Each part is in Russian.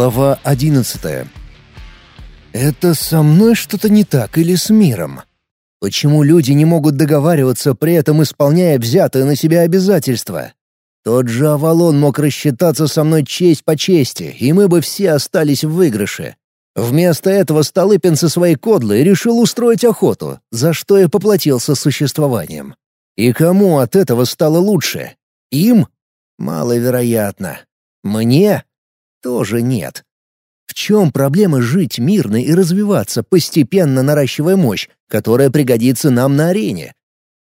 Глава одиннадцатая. Это со мной что-то не так или с миром? Почему люди не могут договариваться, при этом исполняя взятые на себя обязательства? Тот же Авалон мог рассчитаться со мной честь по чести, и мы бы все остались в выигрыше. Вместо этого Столыпин со своей кодлой решил устроить охоту, за что и поплатился существованием. И кому от этого стало лучше? Им? Маловероятно. Мне? Тоже нет. В чем проблема жить мирно и развиваться, постепенно наращивая мощь, которая пригодится нам на арене?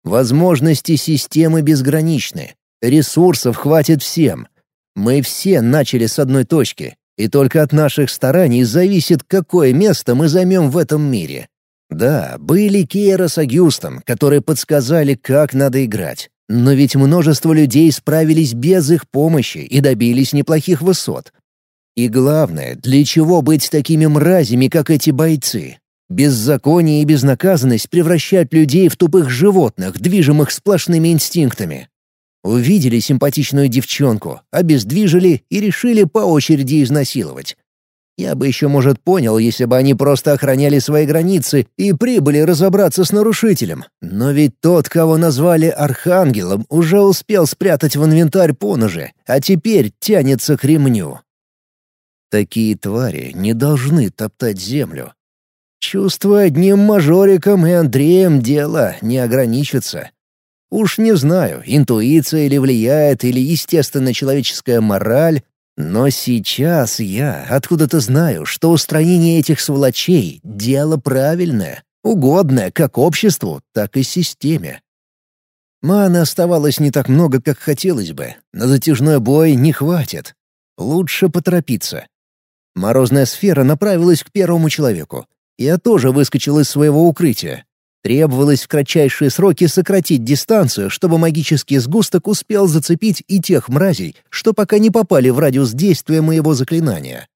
Возможности системы безграничны. Ресурсов хватит всем. Мы все начали с одной точки, и только от наших стараний зависит, какое место мы займем в этом мире. Да, были Кейра с Агюстом, которые подсказали, как надо играть. Но ведь множество людей справились без их помощи и добились неплохих высот. И главное, для чего быть такими мразями, как эти бойцы? Беззаконие и безнаказанность превращают людей в тупых животных, движимых сплошными инстинктами. Увидели симпатичную девчонку, обездвижили и решили по очереди изнасиловать. Я бы еще, может, понял, если бы они просто охраняли свои границы и прибыли разобраться с нарушителем. Но ведь тот, кого назвали Архангелом, уже успел спрятать в инвентарь поножи, а теперь тянется к ремню. Такие твари не должны топтать землю. Чувство одним мажориком и Андреем дело не ограничится. Уж не знаю, интуиция или влияет, или естественно человеческая мораль, но сейчас я откуда-то знаю, что устранение этих сволочей — дело правильное, угодное как обществу, так и системе. Маны оставалось не так много, как хотелось бы. На затяжной бой не хватит. Лучше поторопиться. Морозная сфера направилась к первому человеку. Я тоже выскочил из своего укрытия. Требовалось в кратчайшие сроки сократить дистанцию, чтобы магический сгусток успел зацепить и тех мразей, что пока не попали в радиус действия моего заклинания.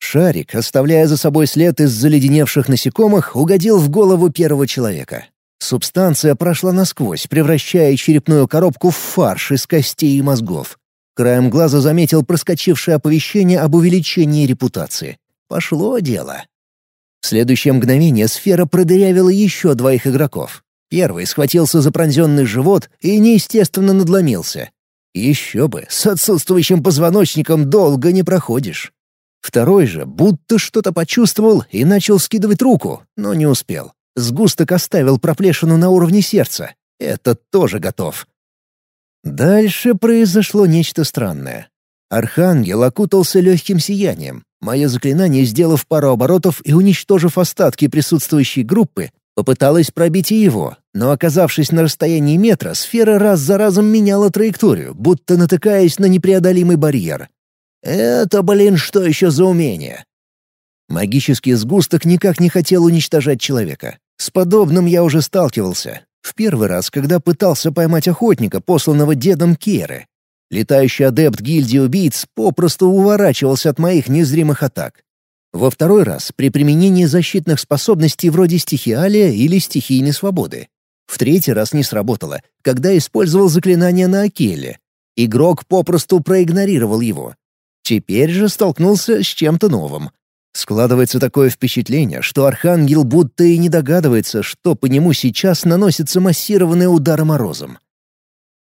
Шарик, оставляя за собой след из заледеневших насекомых, угодил в голову первого человека. Субстанция прошла насквозь, превращая черепную коробку в фарш из костей и мозгов. Краем глаза заметил проскочившее оповещение об увеличении репутации. Пошло дело. В следующее мгновение сфера продырявила еще двоих игроков. Первый схватился за пронзенный живот и неестественно надломился. Еще бы, с отсутствующим позвоночником долго не проходишь. Второй же будто что-то почувствовал и начал скидывать руку, но не успел. Сгусток оставил проплешину на уровне сердца. Этот тоже готов. Дальше произошло нечто странное. Архангел окутался легким сиянием. Мое заклинание, сделав пару оборотов и уничтожив остатки присутствующей группы, попыталось пробить и его, но, оказавшись на расстоянии метра, сфера раз за разом меняла траекторию, будто натыкаясь на непреодолимый барьер. Это, блин, что еще за умение? Магический сгусток никак не хотел уничтожать человека. С подобным я уже сталкивался. В первый раз, когда пытался поймать охотника, посланного дедом Керы. Летающий адепт гильдии убийц попросту уворачивался от моих незримых атак. Во второй раз при применении защитных способностей вроде стихиалия или стихийной свободы. В третий раз не сработало, когда использовал заклинание на Акеле. Игрок попросту проигнорировал его. Теперь же столкнулся с чем-то новым. Складывается такое впечатление, что Архангел будто и не догадывается, что по нему сейчас наносится массированный удар морозом.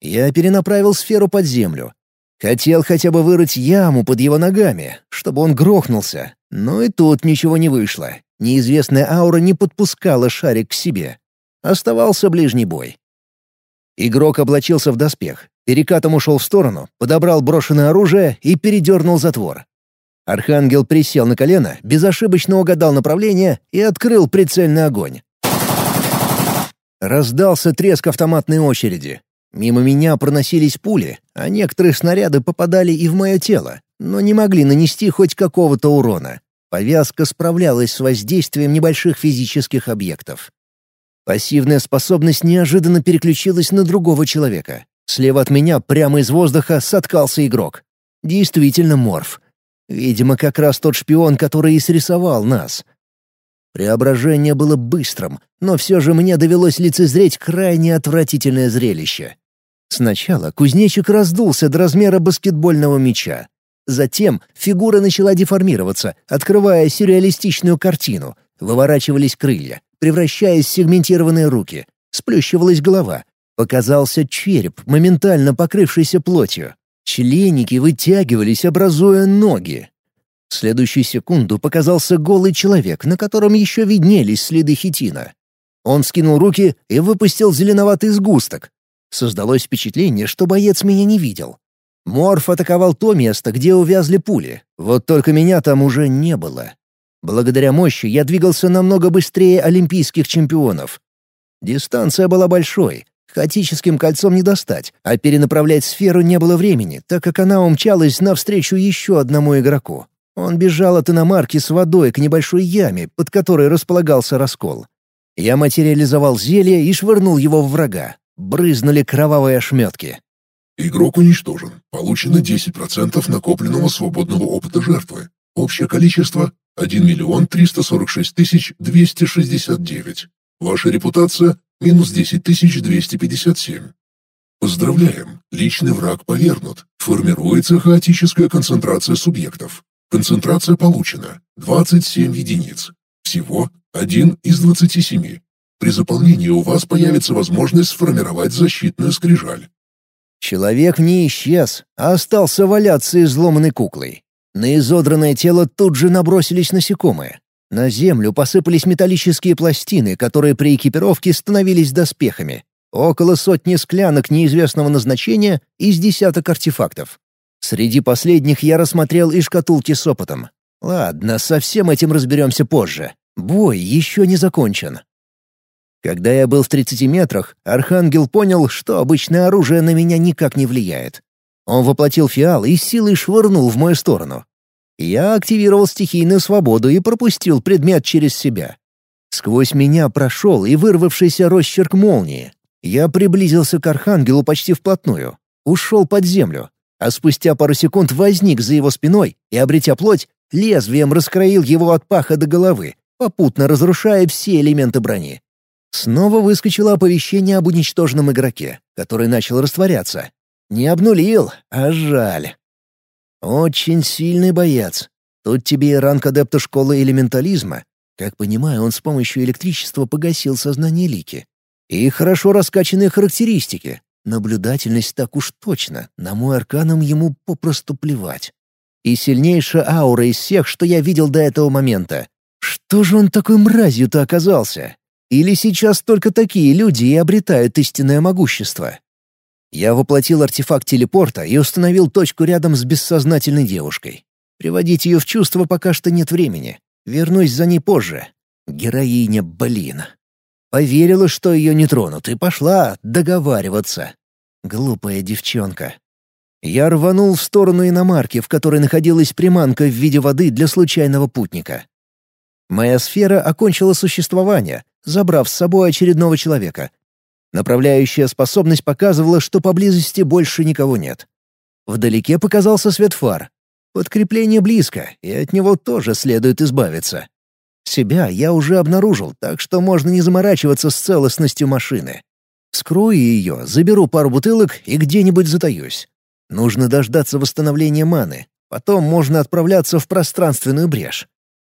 Я перенаправил сферу под землю. Хотел хотя бы вырыть яму под его ногами, чтобы он грохнулся, но и тут ничего не вышло. Неизвестная аура не подпускала шарик к себе. Оставался ближний бой. Игрок облачился в доспех, перекатом ушел в сторону, подобрал брошенное оружие и передернул затвор. Архангел присел на колено, безошибочно угадал направление и открыл прицельный огонь. Раздался треск автоматной очереди. Мимо меня проносились пули, а некоторые снаряды попадали и в мое тело, но не могли нанести хоть какого-то урона. Повязка справлялась с воздействием небольших физических объектов. Пассивная способность неожиданно переключилась на другого человека. Слева от меня прямо из воздуха соткался игрок. Действительно морф. Видимо, как раз тот шпион, который и срисовал нас. Преображение было быстрым, но все же мне довелось лицезреть крайне отвратительное зрелище. Сначала кузнечик раздулся до размера баскетбольного мяча. Затем фигура начала деформироваться, открывая сюрреалистичную картину. Выворачивались крылья, превращаясь в сегментированные руки. Сплющивалась голова. Показался череп, моментально покрывшийся плотью. Членики вытягивались, образуя ноги. В следующую секунду показался голый человек, на котором еще виднелись следы хитина. Он скинул руки и выпустил зеленоватый сгусток. Создалось впечатление, что боец меня не видел. Морф атаковал то место, где увязли пули. Вот только меня там уже не было. Благодаря мощи я двигался намного быстрее олимпийских чемпионов. Дистанция была большой, хаотическим кольцом не достать, а перенаправлять сферу не было времени, так как она умчалась навстречу еще одному игроку. Он бежал от иномарки с водой к небольшой яме, под которой располагался раскол. Я материализовал зелье и швырнул его в врага. Брызнули кровавые ошметки. Игрок уничтожен. Получено 10% накопленного свободного опыта жертвы. Общее количество — 1 миллион 346 тысяч 269. Ваша репутация — минус 10 тысяч 257. Поздравляем, личный враг повернут. Формируется хаотическая концентрация субъектов. Концентрация получена — 27 единиц. Всего 1 из 27. При заполнении у вас появится возможность сформировать защитную скрижаль. Человек не исчез, а остался валяться изломанной куклой. На изодранное тело тут же набросились насекомые. На землю посыпались металлические пластины, которые при экипировке становились доспехами. Около сотни склянок неизвестного назначения из десяток артефактов. Среди последних я рассмотрел и шкатулки с опытом. Ладно, со всем этим разберемся позже. Бой еще не закончен. Когда я был в 30 метрах, Архангел понял, что обычное оружие на меня никак не влияет. Он воплотил фиал и силой швырнул в мою сторону. Я активировал стихийную свободу и пропустил предмет через себя. Сквозь меня прошел и вырвавшийся росчерк молнии. Я приблизился к Архангелу почти вплотную. Ушел под землю. А спустя пару секунд возник за его спиной и, обретя плоть, лезвием раскроил его от паха до головы, попутно разрушая все элементы брони. Снова выскочило оповещение об уничтоженном игроке, который начал растворяться. Не обнулил, а жаль. Очень сильный боец. Тут тебе и ранг адепта школы элементализма. Как понимаю, он с помощью электричества погасил сознание Лики. И хорошо раскачанные характеристики. Наблюдательность так уж точно, на мой арканом ему попросту плевать. И сильнейшая аура из всех, что я видел до этого момента. Что же он такой мразью-то оказался? Или сейчас только такие люди и обретают истинное могущество? Я воплотил артефакт телепорта и установил точку рядом с бессознательной девушкой. Приводить ее в чувство пока что нет времени. Вернусь за ней позже. Героиня, блин. Поверила, что ее не тронут, и пошла договариваться. Глупая девчонка. Я рванул в сторону иномарки, в которой находилась приманка в виде воды для случайного путника. Моя сфера окончила существование, забрав с собой очередного человека. Направляющая способность показывала, что поблизости больше никого нет. Вдалеке показался свет фар. Подкрепление близко, и от него тоже следует избавиться. Себя я уже обнаружил, так что можно не заморачиваться с целостностью машины. Скрою ее, заберу пару бутылок и где-нибудь затаюсь. Нужно дождаться восстановления маны. Потом можно отправляться в пространственную брешь.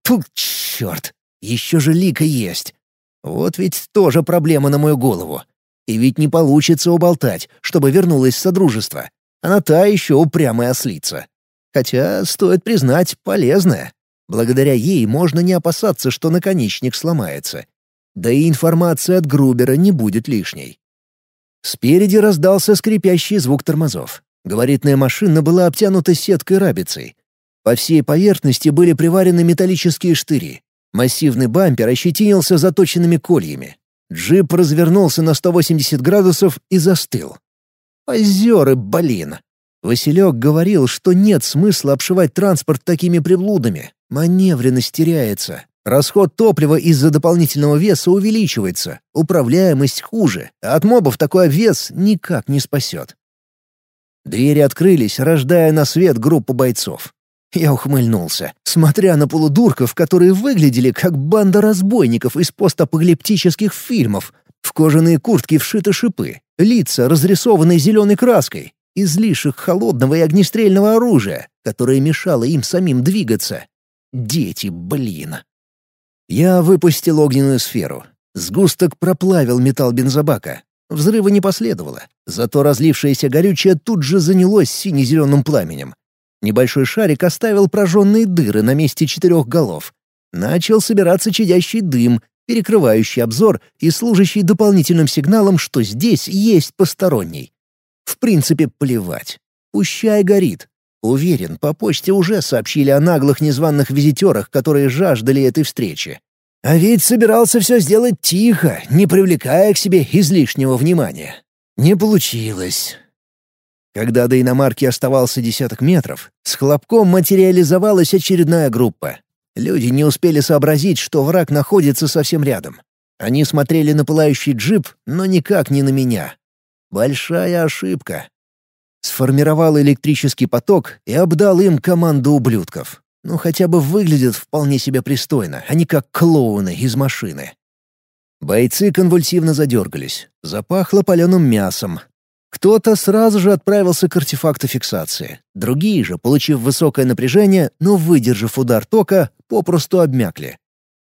Фу, черт! Еще же Лика есть. Вот ведь тоже проблема на мою голову. И ведь не получится уболтать, чтобы вернулась в Содружество. Она та еще упрямая ослица. Хотя, стоит признать, полезная. Благодаря ей можно не опасаться, что наконечник сломается. Да и информация от Грубера не будет лишней. Спереди раздался скрипящий звук тормозов. Говоритная машина была обтянута сеткой рабицей. По всей поверхности были приварены металлические штыри. Массивный бампер ощетинился заточенными кольями. Джип развернулся на 180 градусов и застыл. Озеры, блин! Василек говорил, что нет смысла обшивать транспорт такими приблудами. Маневренность теряется. Расход топлива из-за дополнительного веса увеличивается. Управляемость хуже. А от мобов такой обвес никак не спасет. Двери открылись, рождая на свет группу бойцов. Я ухмыльнулся, смотря на полудурков, которые выглядели как банда разбойников из постапокалиптических фильмов. В кожаные куртки вшиты шипы, лица разрисованы зеленой краской, излишек холодного и огнестрельного оружия, которая мешала им самим двигаться. Дети, блин. Я выпустил огненную сферу. Сгусток проплавил металл бензобака. Взрыва не последовало, зато разлившееся горючее тут же занялось сине-зеленым пламенем. Небольшой шарик оставил прожженные дыры на месте четырех голов. Начал собираться чадящий дым, перекрывающий обзор и служащий дополнительным сигналом, что здесь есть посторонний. В принципе, плевать. Пущай горит. Уверен, по почте уже сообщили о наглых незваных визитерах, которые жаждали этой встречи. А ведь собирался все сделать тихо, не привлекая к себе излишнего внимания. Не получилось. Когда до иномарки оставался десяток метров, с хлопком материализовалась очередная группа. Люди не успели сообразить, что враг находится совсем рядом. Они смотрели на пылающий джип, но никак не на меня. Большая ошибка. Сформировал электрический поток и обдал им команду ублюдков. Ну, хотя бы выглядят вполне себе пристойно, а не как клоуны из машины. Бойцы конвульсивно задергались. Запахло паленым мясом, кто-то сразу же отправился к артефакту фиксации. Другие же, получив высокое напряжение, но выдержав удар тока, попросту обмякли.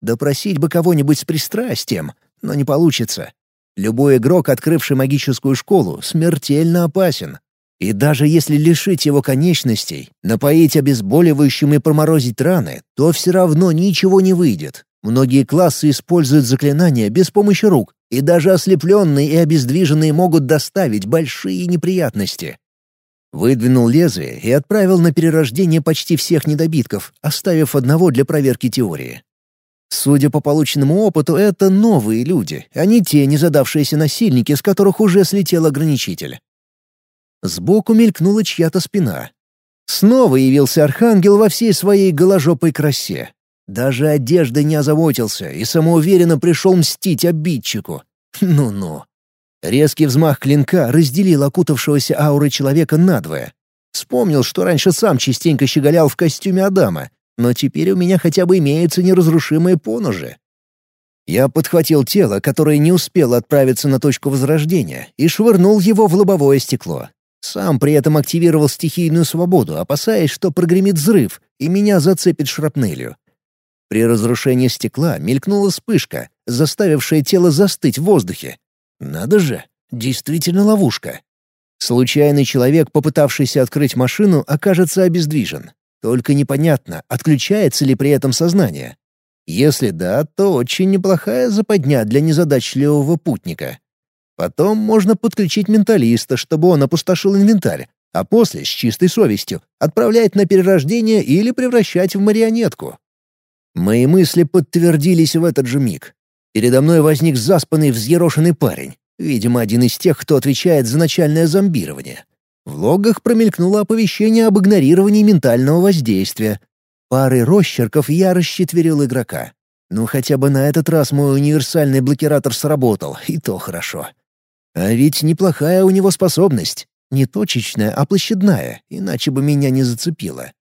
Допросить бы кого-нибудь с пристрастием, но не получится. Любой игрок, открывший магическую школу, смертельно опасен. И даже если лишить его конечностей, напоить обезболивающим и проморозить раны, то все равно ничего не выйдет. Многие классы используют заклинания без помощи рук, и даже ослепленные и обездвиженные могут доставить большие неприятности. Выдвинул лезвие и отправил на перерождение почти всех недобитков, оставив одного для проверки теории. Судя по полученному опыту, это новые люди, а не те незадавшиеся насильники, с которых уже слетел ограничитель. Сбоку мелькнула чья-то спина. Снова явился архангел во всей своей голожопой красе. Даже одеждой не озаботился и самоуверенно пришел мстить обидчику. Ну-ну. Резкий взмах клинка разделил окутавшегося ауры человека надвое. Вспомнил, что раньше сам частенько щеголял в костюме Адама, но теперь у меня хотя бы имеются неразрушимые поножи. Я подхватил тело, которое не успело отправиться на точку возрождения, и швырнул его в лобовое стекло. Сам при этом активировал стихийную свободу, опасаясь, что прогремит взрыв, и меня зацепит шрапнелью. При разрушении стекла мелькнула вспышка, заставившая тело застыть в воздухе. Надо же, действительно ловушка. Случайный человек, попытавшийся открыть машину, окажется обездвижен. Только непонятно, отключается ли при этом сознание. Если да, то очень неплохая западня для незадачливого путника. Потом можно подключить менталиста, чтобы он опустошил инвентарь, а после, с чистой совестью, отправлять на перерождение или превращать в марионетку. Мои мысли подтвердились в этот же миг. Передо мной возник заспанный взъерошенный парень, видимо, один из тех, кто отвечает за начальное зомбирование. В логах промелькнуло оповещение об игнорировании ментального воздействия. Парой росчерков я расчетверил игрока. Ну, хотя бы на этот раз мой универсальный блокиратор сработал, и то хорошо. А ведь неплохая у него способность. Не точечная, а площадная, иначе бы меня не зацепило.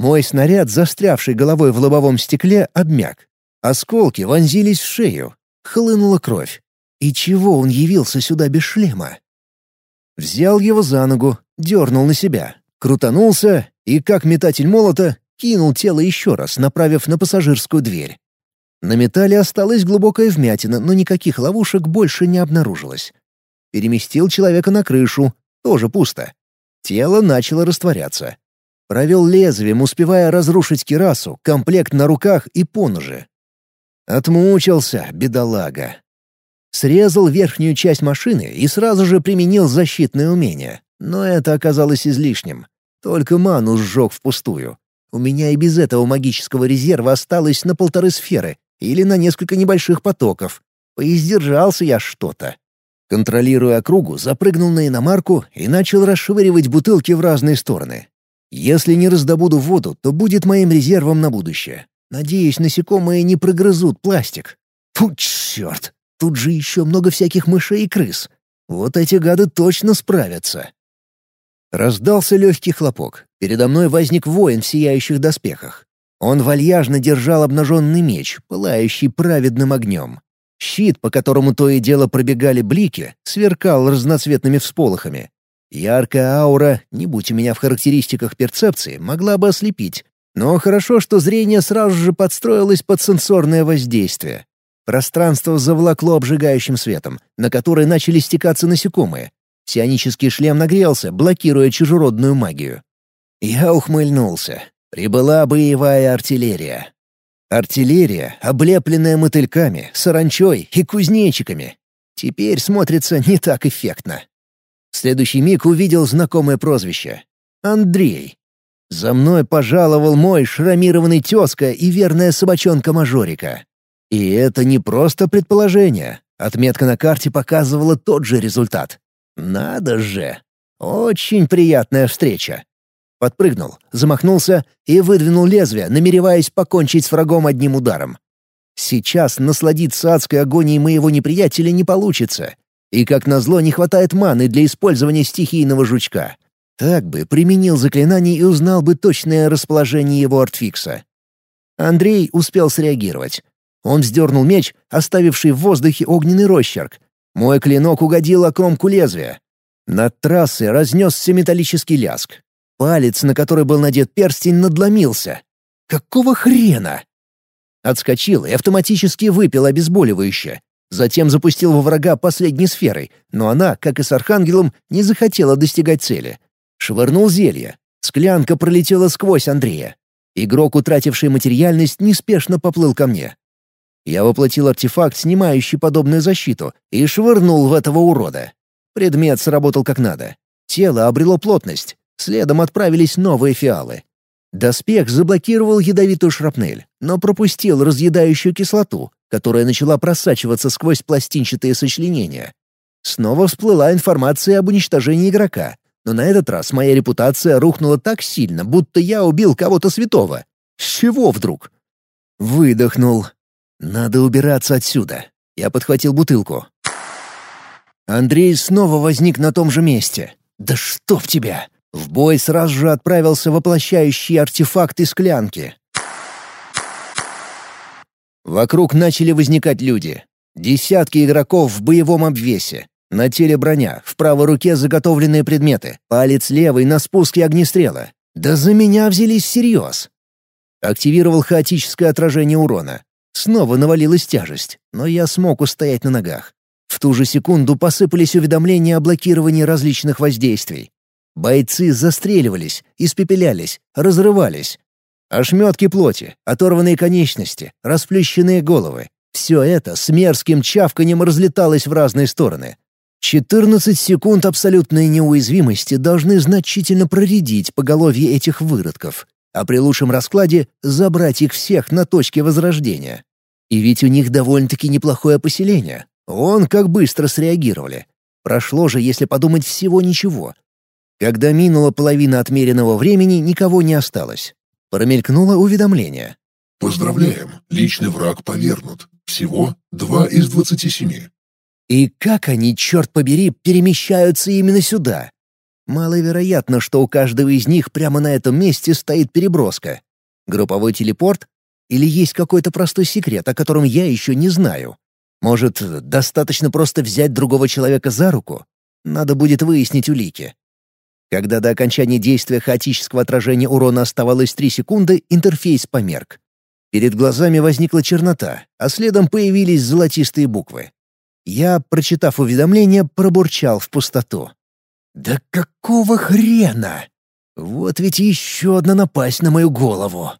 Мой снаряд, застрявший головой в лобовом стекле, обмяк. Осколки вонзились в шею. Хлынула кровь. И чего он явился сюда без шлема? Взял его за ногу, дернул на себя, крутанулся и, как метатель молота, кинул тело еще раз, направив на пассажирскую дверь. На металле осталась глубокая вмятина, но никаких ловушек больше не обнаружилось. Переместил человека на крышу, тоже пусто. Тело начало растворяться. Провел лезвием, успевая разрушить кирасу, комплект на руках и поножи. Отмучился, бедолага. Срезал верхнюю часть машины и сразу же применил защитное умение. Но это оказалось излишним. Только ману сжег впустую. У меня и без этого магического резерва осталось на полторы сферы или на несколько небольших потоков. Поиздержался я что-то. Контролируя округу, запрыгнул на иномарку и начал расшвыривать бутылки в разные стороны. Если не раздобуду воду, то будет моим резервом на будущее. Надеюсь, насекомые не прогрызут пластик. Фу, черт! Тут же еще много всяких мышей и крыс. Вот эти гады точно справятся. Раздался легкий хлопок. Передо мной возник воин в сияющих доспехах. Он вальяжно держал обнаженный меч, пылающий праведным огнем. Щит, по которому то и дело пробегали блики, сверкал разноцветными всполохами. Яркая аура, не будь у меня в характеристиках перцепции, могла бы ослепить. Но хорошо, что зрение сразу же подстроилось под сенсорное воздействие. Пространство заволокло обжигающим светом, на который начали стекаться насекомые. Сионический шлем нагрелся, блокируя чужеродную магию. Я ухмыльнулся. Прибыла боевая артиллерия. Артиллерия, облепленная мотыльками, саранчой и кузнечиками. Теперь смотрится не так эффектно. В следующий миг увидел знакомое прозвище. Андрей. За мной пожаловал мой шрамированный тезка и верная собачонка Мажорика. И это не просто предположение. Отметка на карте показывала тот же результат. Надо же! Очень приятная встреча. Подпрыгнул, замахнулся и выдвинул лезвие, намереваясь покончить с врагом одним ударом. Сейчас насладиться адской агонией моего неприятеля не получится. И, как назло, не хватает маны для использования стихийного жучка. Так бы применил заклинание и узнал бы точное расположение его артфикса. Андрей успел среагировать. Он вздернул меч, оставивший в воздухе огненный росчерк. Мой клинок угодил о кромку лезвия. Над трассой разнесся металлический ляск. Палец, на который был надет перстень, надломился. Какого хрена? Отскочил и автоматически выпил обезболивающее. Затем запустил во врага последней сферой, но она, как и с Архангелом, не захотела достигать цели. Швырнул зелье. Склянка пролетела сквозь Андрея. Игрок, утративший материальность, неспешно поплыл ко мне. Я воплотил артефакт, снимающий подобную защиту, и швырнул в этого урода. Предмет сработал как надо. Тело обрело плотность. Следом отправились новые фиалы. Доспех заблокировал ядовитую шрапнель, но пропустил разъедающую кислоту, которая начала просачиваться сквозь пластинчатые сочленения. Снова всплыла информация об уничтожении игрока, но на этот раз моя репутация рухнула так сильно, будто я убил кого-то святого. С чего вдруг? Выдохнул. Надо убираться отсюда. Я подхватил бутылку. Андрей снова возник на том же месте. «Да чтоб тебя!» В бой сразу же отправился воплощающий артефакт из склянки. Вокруг начали возникать люди. Десятки игроков в боевом обвесе. На теле броня, в правой руке заготовленные предметы, палец левый на спуске огнестрела. Да за меня взялись всерьез. Активировал хаотическое отражение урона. Снова навалилась тяжесть, но я смог устоять на ногах. В ту же секунду посыпались уведомления о блокировании различных воздействий. Бойцы застреливались, испепелялись, разрывались. Ошметки плоти, оторванные конечности, расплющенные головы — все это с мерзким чавканем разлеталось в разные стороны. 14 секунд абсолютной неуязвимости должны значительно проредить поголовье этих выродков, а при лучшем раскладе забрать их всех на точке возрождения. И ведь у них довольно-таки неплохое поселение. Он как быстро среагировали. Прошло же, если подумать, всего ничего, когда минула половина отмеренного времени, никого не осталось. Промелькнуло уведомление. «Поздравляем, личный враг повернут. Всего два из двадцати семи». И как они, черт побери, перемещаются именно сюда? Маловероятно, что у каждого из них прямо на этом месте стоит переброска. Групповой телепорт? Или есть какой-то простой секрет, о котором я еще не знаю? Может, достаточно просто взять другого человека за руку? Надо будет выяснить улики. Когда до окончания действия хаотического отражения урона оставалось 3 секунды, интерфейс померк. Перед глазами возникла чернота, а следом появились золотистые буквы. Я, прочитав уведомление, пробурчал в пустоту. «Да какого хрена? Вот ведь еще одна напасть на мою голову!»